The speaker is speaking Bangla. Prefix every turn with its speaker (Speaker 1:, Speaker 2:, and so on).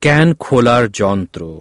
Speaker 1: ক্যান খোলার যন্ত্র।